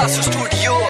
Glass Studio